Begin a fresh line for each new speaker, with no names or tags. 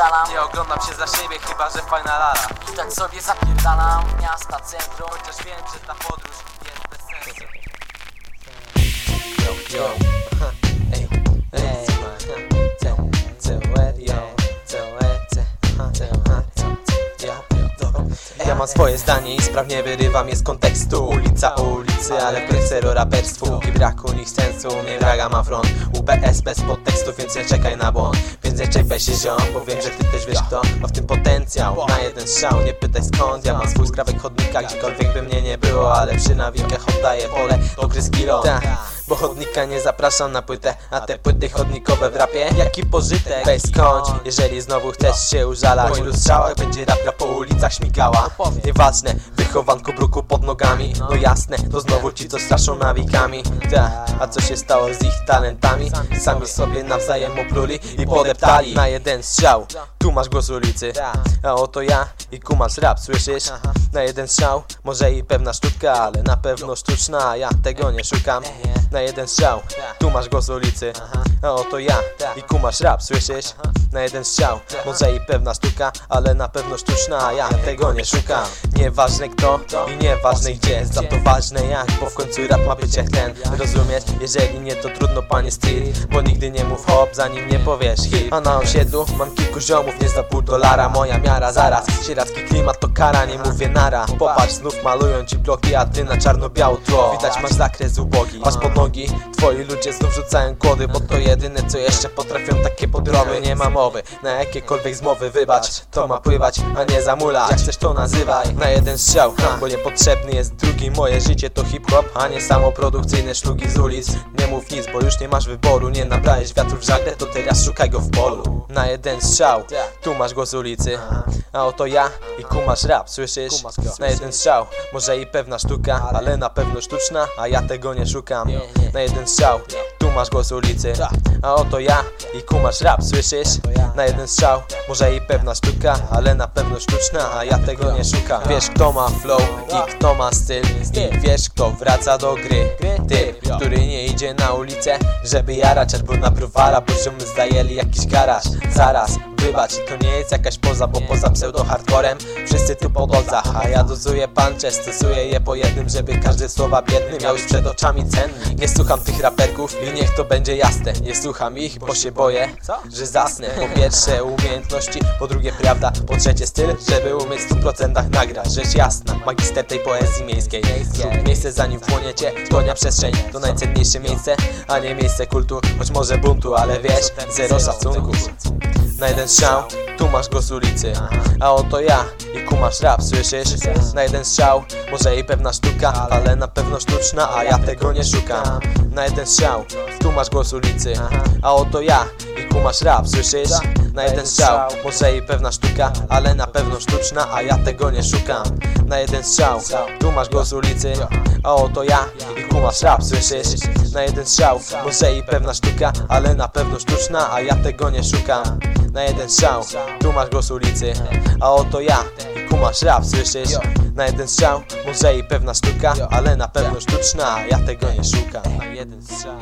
zapierdalam
Nie oglądam się za siebie, chyba że fajna lala
I tak sobie zapierdalam Miasta centrum.
Chociaż wiem, że ta podróż jest bez sensu.
Yo, ey, mam swoje zdanie i sprawnie wyrywam je z kontekstu. Ulica ulicy, ale preksero raperstwu I braku nich sensu, nie braga ma front. UBS bez podtekstu, więc nie czekaj na błąd. Więc nie czepiaj się ziom, bo wiem, że ty też wiesz kto Ma w tym potencjał, na jeden strzał, nie pytaj skąd. Ja mam swój skrawek chodnika, gdziekolwiek by mnie nie było Ale przy nawikach oddaję pole do gry z bo chodnika nie zapraszam na płytę A te płyty chodnikowe w rapie Jaki pożytek? Weź skończ Jeżeli znowu chcesz się użalać Po ilu strzałach będzie rapka po ulicach śmigała Nieważne, wychowanko bruku pod nogami No jasne, to znowu ci co straszą nawikami Ta, a co się stało z ich talentami? Sami sobie nawzajem opluli i podeptali Na jeden strzał tu masz głos ulicy A oto ja i kumasz rap, słyszysz? Na jeden strzał, może i pewna sztuka Ale na pewno sztuczna, ja tego nie szukam Na jeden strzał, tu masz głos ulicy A oto ja. I kumasz rap, słyszysz? Na jeden strzał, może i pewna sztuka Ale na pewno sztuczna, ja tego nie szukam. Nieważne kto i nieważne gdzie. Za to ważne jak, bo w końcu rap ma być jak ten. Rozumiesz? Jeżeli nie to trudno panie street Bo nigdy nie mów hop, zanim nie powiesz hit A na osiedlu mam kilku ziomów, nie za pół dolara. Moja miara zaraz, sieracki klimat to kara, nie mówię nara. Popatrz, znów malują ci bloki, a ty na czarno-biało tło. Widać masz zakres ubogi, masz pod nogi. Twoi ludzie znów rzucają kłody Bo to jedyne co jeszcze potrafią takie podroby. Nie ma mowy na jakiekolwiek zmowy, wybacz. To ma pływać, a nie zamulać. Jak chcesz to nazywaj, na jeden strzał Bo niepotrzebny jest drugi, moje życie to hip-hop A nie samoprodukcyjne szlugi z ulic mów nic, bo już nie masz wyboru Nie nabrałeś wiatru w żagle, to teraz szukaj go w polu. Na jeden strzał, tu masz głos ulicy A oto ja i kumasz rap, słyszysz? Na jeden strzał, może i pewna sztuka Ale na pewno sztuczna, a ja tego nie szukam. Na jeden strzał, tu masz głos ulicy. A oto ja i kumasz rap, słyszysz? Na jeden strzał, może i pewna sztuka Ale na pewno sztuczna, a ja tego nie szukam. Wiesz kto ma flow i kto ma styl? I wiesz kto wraca do gry? Typ, który nie idzie na ulicę Żeby jarać albo na browara Bo zajęli jakiś garaż. Zaraz, wybacz, to nie jest jakaś poza Bo poza pseudo-hardcorem wszyscy tu po A ja dozuję puncze, stosuję je po jednym Żeby każde słowa biedny miał już przed oczami cenny Nie słucham tych raperków i niech to będzie jasne. Nie słucham ich, bo się boję, że zasnę. Po pierwsze umiejętności, po drugie prawda Po trzecie styl, żeby umieć w 100% nagrać. Rzecz jasna, magister tej poezji miejskiej. Zrób miejsce zanim wchłoniecie, konia przestrzeń To najcenniejsze miejsce, a nie miejsce kultu. Choć może buntu, ale wiesz, zero szacunku. na jeden strzał, tu masz głos ulicy A oto ja i kumasz rap, słyszysz? Na jeden strzał, może i pewna sztuka Ale na pewno sztuczna, a ja tego nie szukam Na jeden strzał, tu masz głos ulicy A oto ja i kumasz rap, słyszysz? Na jeden strzał, może i pewna sztuka Ale na pewno sztuczna, a ja tego nie szukam Na jeden strzał, tu masz głos ulicy A oto ja i kumasz rap, słyszysz? Na jeden strzał, może i pewna sztuka Ale na pewno sztuczna, a ja tego nie szukam na jeden strzał, tu masz głos ulicy A oto ja kumasz rap, słyszysz? Na jeden strzał, może i pewna sztuka Ale na pewno sztuczna, ja tego nie szukam. Na jeden strzał